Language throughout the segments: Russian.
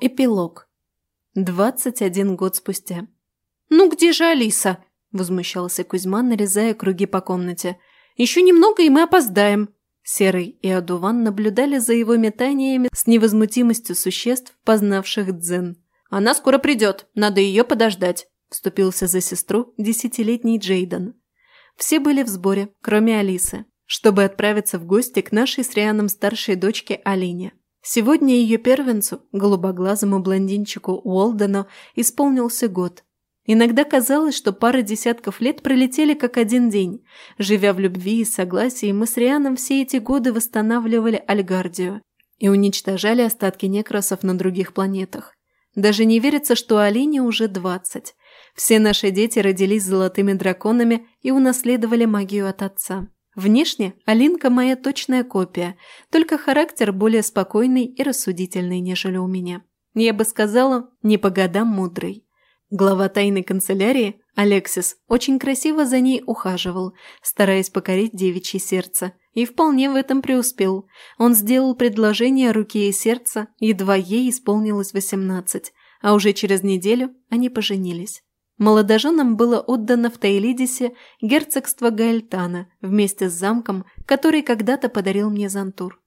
Эпилог. 21 год спустя. «Ну где же Алиса?» – возмущался Кузьма, нарезая круги по комнате. «Еще немного, и мы опоздаем». Серый и Адуван наблюдали за его метаниями с невозмутимостью существ, познавших дзен. «Она скоро придет, надо ее подождать», – вступился за сестру десятилетний Джейден. Все были в сборе, кроме Алисы, чтобы отправиться в гости к нашей с Рианом старшей дочке Алине. Сегодня ее первенцу, голубоглазому блондинчику Уолдену, исполнился год. Иногда казалось, что пара десятков лет пролетели как один день. Живя в любви и согласии, мы с Рианом все эти годы восстанавливали Альгардию и уничтожали остатки некросов на других планетах. Даже не верится, что Алине уже двадцать. Все наши дети родились золотыми драконами и унаследовали магию от отца. Внешне Алинка моя точная копия, только характер более спокойный и рассудительный, нежели у меня. Я бы сказала, не по годам мудрый. Глава тайной канцелярии, Алексис, очень красиво за ней ухаживал, стараясь покорить девичье сердце, и вполне в этом преуспел. Он сделал предложение руки и сердца, едва ей исполнилось восемнадцать, а уже через неделю они поженились. Молодоженам было отдано в Таилидисе герцогство Гальтана вместе с замком, который когда-то подарил мне Зантур.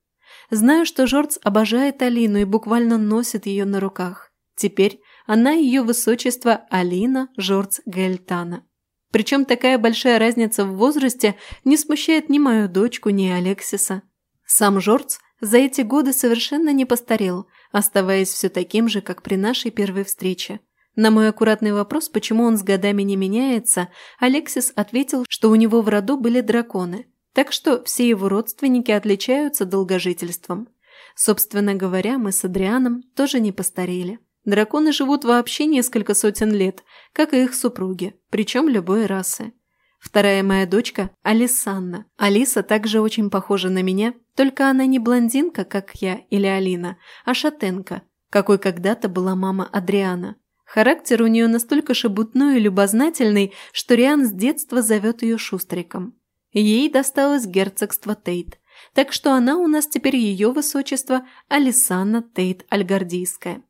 Знаю, что Жорц обожает Алину и буквально носит ее на руках. Теперь она ее высочество Алина Жорц Гальтана. Причем такая большая разница в возрасте не смущает ни мою дочку, ни Алексиса. Сам Жорц за эти годы совершенно не постарел, оставаясь все таким же, как при нашей первой встрече. На мой аккуратный вопрос, почему он с годами не меняется, Алексис ответил, что у него в роду были драконы, так что все его родственники отличаются долгожительством. Собственно говоря, мы с Адрианом тоже не постарели. Драконы живут вообще несколько сотен лет, как и их супруги, причем любой расы. Вторая моя дочка – Алисанна. Алиса также очень похожа на меня, только она не блондинка, как я или Алина, а шатенка, какой когда-то была мама Адриана. Характер у нее настолько шебутной и любознательный, что Риан с детства зовет ее Шустриком. Ей досталось герцогство Тейт, так что она у нас теперь ее высочество Алисанна Тейт Альгардийская.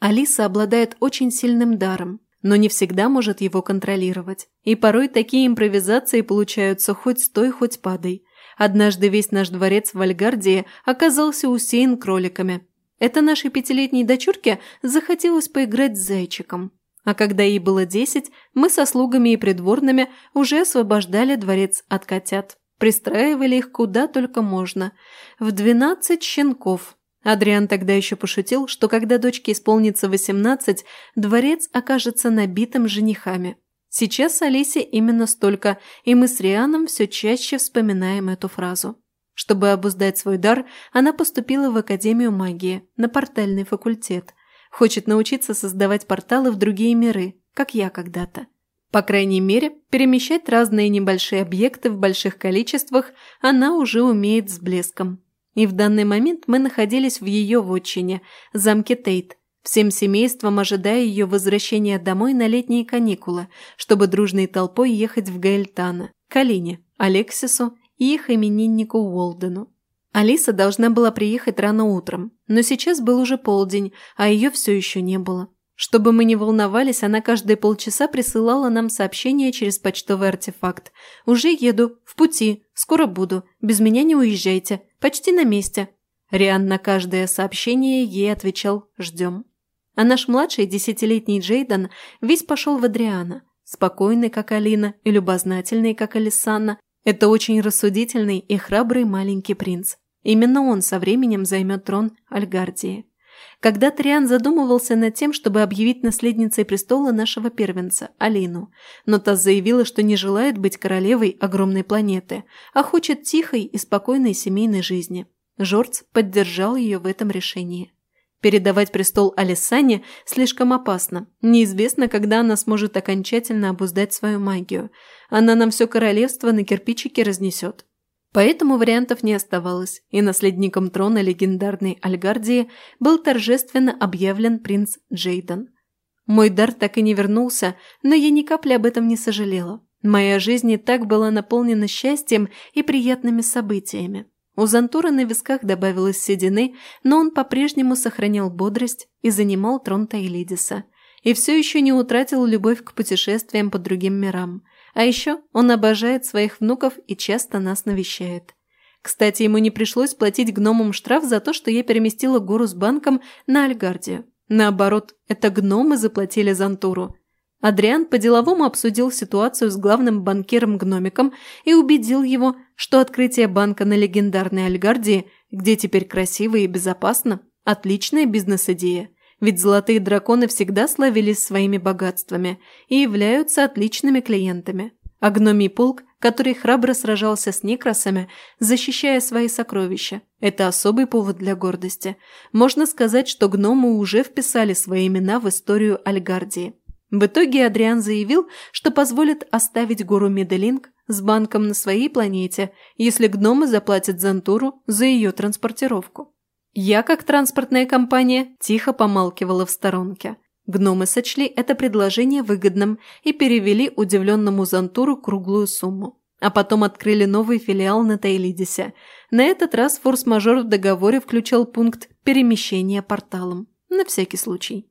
Алиса обладает очень сильным даром, но не всегда может его контролировать. И порой такие импровизации получаются хоть стой, хоть падай. Однажды весь наш дворец в Альгардии оказался усеян кроликами, это нашей пятилетней дочурке захотелось поиграть с зайчиком. А когда ей было десять, мы со слугами и придворными уже освобождали дворец от котят. Пристраивали их куда только можно. В двенадцать щенков. Адриан тогда еще пошутил, что когда дочке исполнится восемнадцать, дворец окажется набитым женихами. Сейчас Алисе именно столько, и мы с Рианом все чаще вспоминаем эту фразу. Чтобы обуздать свой дар, она поступила в Академию магии, на портальный факультет. Хочет научиться создавать порталы в другие миры, как я когда-то. По крайней мере, перемещать разные небольшие объекты в больших количествах она уже умеет с блеском. И в данный момент мы находились в ее вотчине, замке Тейт, всем семейством ожидая ее возвращения домой на летние каникулы, чтобы дружной толпой ехать в Гаэльтана, к Алине, Алексису и их имениннику Уолдену. Алиса должна была приехать рано утром, но сейчас был уже полдень, а ее все еще не было. Чтобы мы не волновались, она каждые полчаса присылала нам сообщение через почтовый артефакт. «Уже еду, в пути, скоро буду, без меня не уезжайте, почти на месте». Риан на каждое сообщение ей отвечал «ждем». А наш младший, десятилетний Джейден, весь пошел в Адриана. Спокойный, как Алина, и любознательный, как Алисанна, это очень рассудительный и храбрый маленький принц. Именно он со временем займет трон Альгардии. Когда Триан задумывался над тем, чтобы объявить наследницей престола нашего первенца, Алину, но та заявила, что не желает быть королевой огромной планеты, а хочет тихой и спокойной семейной жизни. Жорц поддержал ее в этом решении. Передавать престол Алисане слишком опасно. Неизвестно, когда она сможет окончательно обуздать свою магию. Она нам все королевство на кирпичики разнесет. Поэтому вариантов не оставалось, и наследником трона легендарной Альгардии был торжественно объявлен принц Джейден. Мой дар так и не вернулся, но я ни капли об этом не сожалела. Моя жизнь и так была наполнена счастьем и приятными событиями. У Зантура на висках добавилось седины, но он по-прежнему сохранял бодрость и занимал трон Таилидиса. И все еще не утратил любовь к путешествиям по другим мирам. А еще он обожает своих внуков и часто нас навещает. Кстати, ему не пришлось платить гномам штраф за то, что я переместила гору с банком на Альгардию. Наоборот, это гномы заплатили Зантуру. Адриан по-деловому обсудил ситуацию с главным банкиром-гномиком и убедил его, что открытие банка на легендарной Альгардии, где теперь красиво и безопасно, отличная бизнес-идея. Ведь золотые драконы всегда славились своими богатствами и являются отличными клиентами. А гномий полк, который храбро сражался с некрасами, защищая свои сокровища, это особый повод для гордости. Можно сказать, что гномы уже вписали свои имена в историю Альгардии. В итоге Адриан заявил, что позволит оставить гору Меделинг с банком на своей планете, если гномы заплатят Зантуру за ее транспортировку. Я, как транспортная компания, тихо помалкивала в сторонке. Гномы сочли это предложение выгодным и перевели удивленному Зантуру круглую сумму. А потом открыли новый филиал на Таилидисе. На этот раз форс-мажор в договоре включал пункт перемещения порталом. На всякий случай.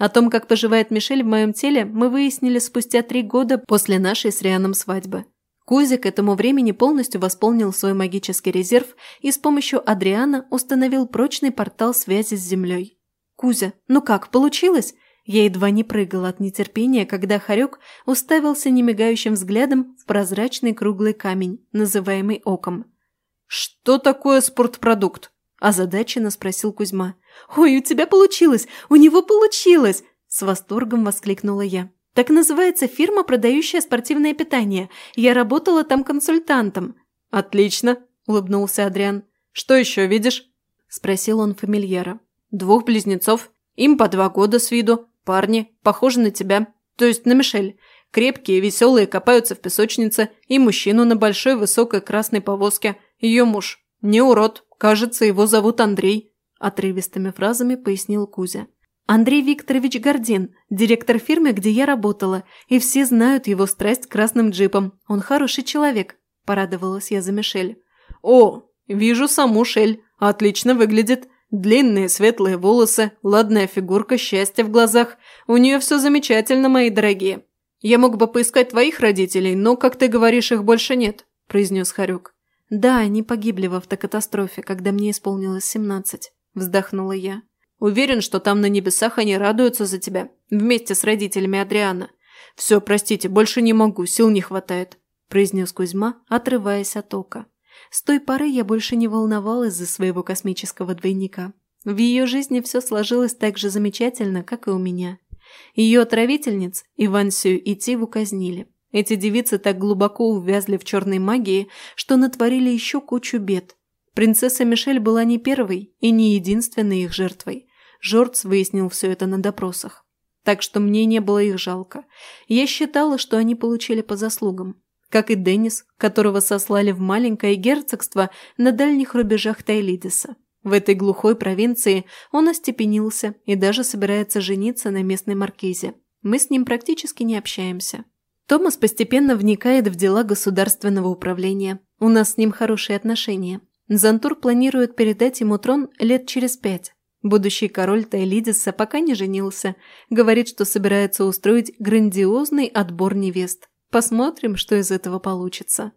О том, как поживает Мишель в моем теле, мы выяснили спустя три года после нашей с Рианом свадьбы. Кузя к этому времени полностью восполнил свой магический резерв и с помощью Адриана установил прочный портал связи с Землей. «Кузя, ну как, получилось?» Я едва не прыгала от нетерпения, когда Харек уставился немигающим взглядом в прозрачный круглый камень, называемый оком. «Что такое спортпродукт?» – озадаченно спросил Кузьма. «Ой, у тебя получилось! У него получилось!» С восторгом воскликнула я. «Так называется фирма, продающая спортивное питание. Я работала там консультантом». «Отлично!» – улыбнулся Адриан. «Что еще видишь?» – спросил он фамильяра. «Двух близнецов. Им по два года с виду. Парни, похожи на тебя. То есть на Мишель. Крепкие, веселые, копаются в песочнице. И мужчину на большой высокой красной повозке. Ее муж. Не урод. Кажется, его зовут Андрей. Отрывистыми фразами пояснил Кузя. Андрей Викторович Гордин, директор фирмы, где я работала, и все знают его страсть к красным джипам. Он хороший человек», – порадовалась я за Мишель. «О, вижу саму Шель. Отлично выглядит. Длинные светлые волосы, ладная фигурка, счастье в глазах. У нее все замечательно, мои дорогие. Я мог бы поискать твоих родителей, но, как ты говоришь, их больше нет», – произнес Харюк. «Да, они погибли в автокатастрофе, когда мне исполнилось семнадцать». – вздохнула я. «Уверен, что там на небесах они радуются за тебя, вместе с родителями Адриана. Все, простите, больше не могу, сил не хватает», – произнес Кузьма, отрываясь от ока. С той поры я больше не волновалась за своего космического двойника. В ее жизни все сложилось так же замечательно, как и у меня. Ее отравительниц, Ивансию и Тиву, казнили. Эти девицы так глубоко увязли в черной магии, что натворили еще кучу бед, Принцесса Мишель была не первой и не единственной их жертвой. Жорц выяснил все это на допросах. Так что мне не было их жалко. Я считала, что они получили по заслугам. Как и Деннис, которого сослали в маленькое герцогство на дальних рубежах Тайлидиса. В этой глухой провинции он остепенился и даже собирается жениться на местной маркизе. Мы с ним практически не общаемся. Томас постепенно вникает в дела государственного управления. У нас с ним хорошие отношения. Зантур планирует передать ему трон лет через пять. Будущий король Тайлидиса пока не женился. Говорит, что собирается устроить грандиозный отбор невест. Посмотрим, что из этого получится.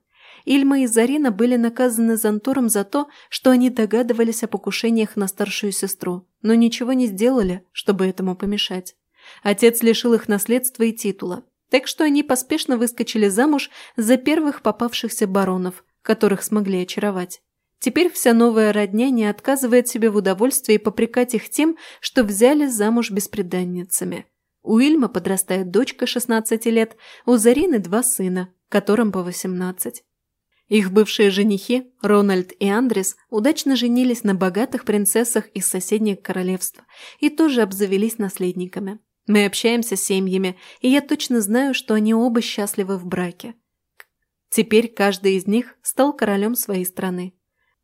Ильма и Зарина были наказаны Зантуром за то, что они догадывались о покушениях на старшую сестру, но ничего не сделали, чтобы этому помешать. Отец лишил их наследства и титула, так что они поспешно выскочили замуж за первых попавшихся баронов, которых смогли очаровать. Теперь вся новая родня не отказывает себе в удовольствии попрекать их тем, что взяли замуж беспреданницами. У Ильма подрастает дочка 16 лет, у Зарины два сына, которым по 18. Их бывшие женихи, Рональд и Андрес, удачно женились на богатых принцессах из соседних королевств и тоже обзавелись наследниками. Мы общаемся с семьями, и я точно знаю, что они оба счастливы в браке. Теперь каждый из них стал королем своей страны.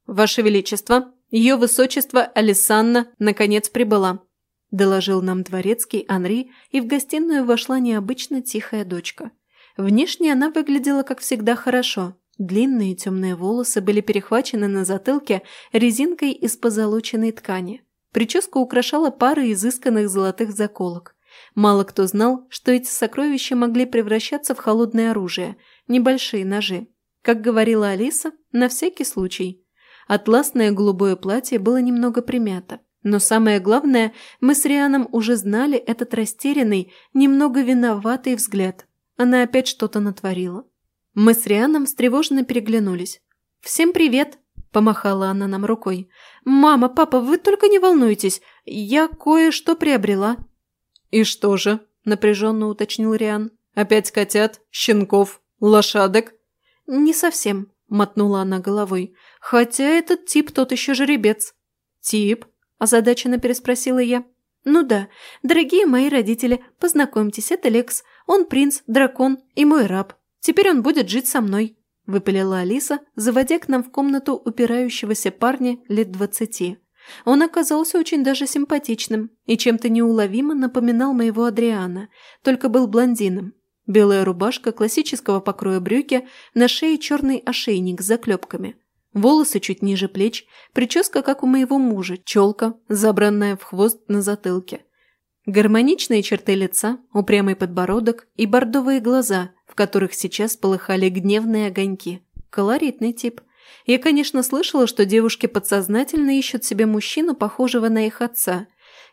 «Ваше Величество, ее высочество Алисанна наконец прибыла», – доложил нам дворецкий Анри, и в гостиную вошла необычно тихая дочка. Внешне она выглядела, как всегда, хорошо, Длинные темные волосы были перехвачены на затылке резинкой из позолоченной ткани. Прическа украшала пары изысканных золотых заколок. Мало кто знал, что эти сокровища могли превращаться в холодное оружие, небольшие ножи. Как говорила Алиса, на всякий случай. Атласное голубое платье было немного примято. Но самое главное, мы с Рианом уже знали этот растерянный, немного виноватый взгляд. Она опять что-то натворила. Мы с Рианом встревоженно переглянулись. «Всем привет!» – помахала она нам рукой. «Мама, папа, вы только не волнуйтесь, я кое-что приобрела». «И что же?» – напряженно уточнил Риан. «Опять котят, щенков, лошадок?» «Не совсем», – мотнула она головой. «Хотя этот тип тот еще жеребец». «Тип?» озадаченно переспросила я. «Ну да, дорогие мои родители, познакомьтесь, это Лекс. Он принц, дракон и мой раб. Теперь он будет жить со мной», – выпалила Алиса, заводя к нам в комнату упирающегося парня лет двадцати. Он оказался очень даже симпатичным и чем-то неуловимо напоминал моего Адриана, только был блондином. Белая рубашка классического покроя брюки, на шее черный ошейник с заклепками – Волосы чуть ниже плеч, прическа, как у моего мужа, челка, забранная в хвост на затылке. Гармоничные черты лица, упрямый подбородок и бордовые глаза, в которых сейчас полыхали гневные огоньки. Колоритный тип. Я, конечно, слышала, что девушки подсознательно ищут себе мужчину, похожего на их отца.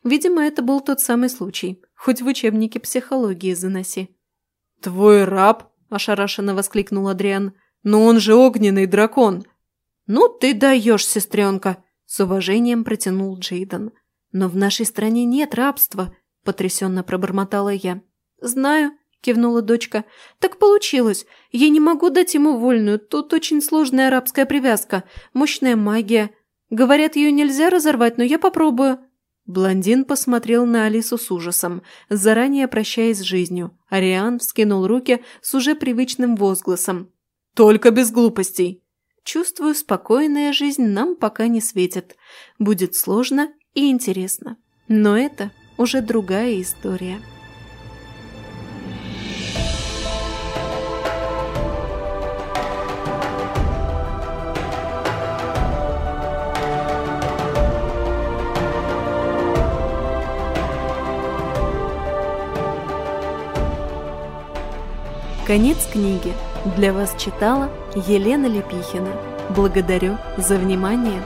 Видимо, это был тот самый случай. Хоть в учебнике психологии заноси. «Твой раб?» – ошарашенно воскликнул Адриан. «Но он же огненный дракон!» «Ну ты даешь, сестренка!» – с уважением протянул Джейден. «Но в нашей стране нет рабства», – потрясенно пробормотала я. «Знаю», – кивнула дочка. «Так получилось. Я не могу дать ему вольную. Тут очень сложная арабская привязка, мощная магия. Говорят, ее нельзя разорвать, но я попробую». Блондин посмотрел на Алису с ужасом, заранее прощаясь с жизнью. Ариан вскинул руки с уже привычным возгласом. «Только без глупостей!» Чувствую, спокойная жизнь нам пока не светит. Будет сложно и интересно. Но это уже другая история. Конец книги. Для вас читала Елена Лепихина. Благодарю за внимание.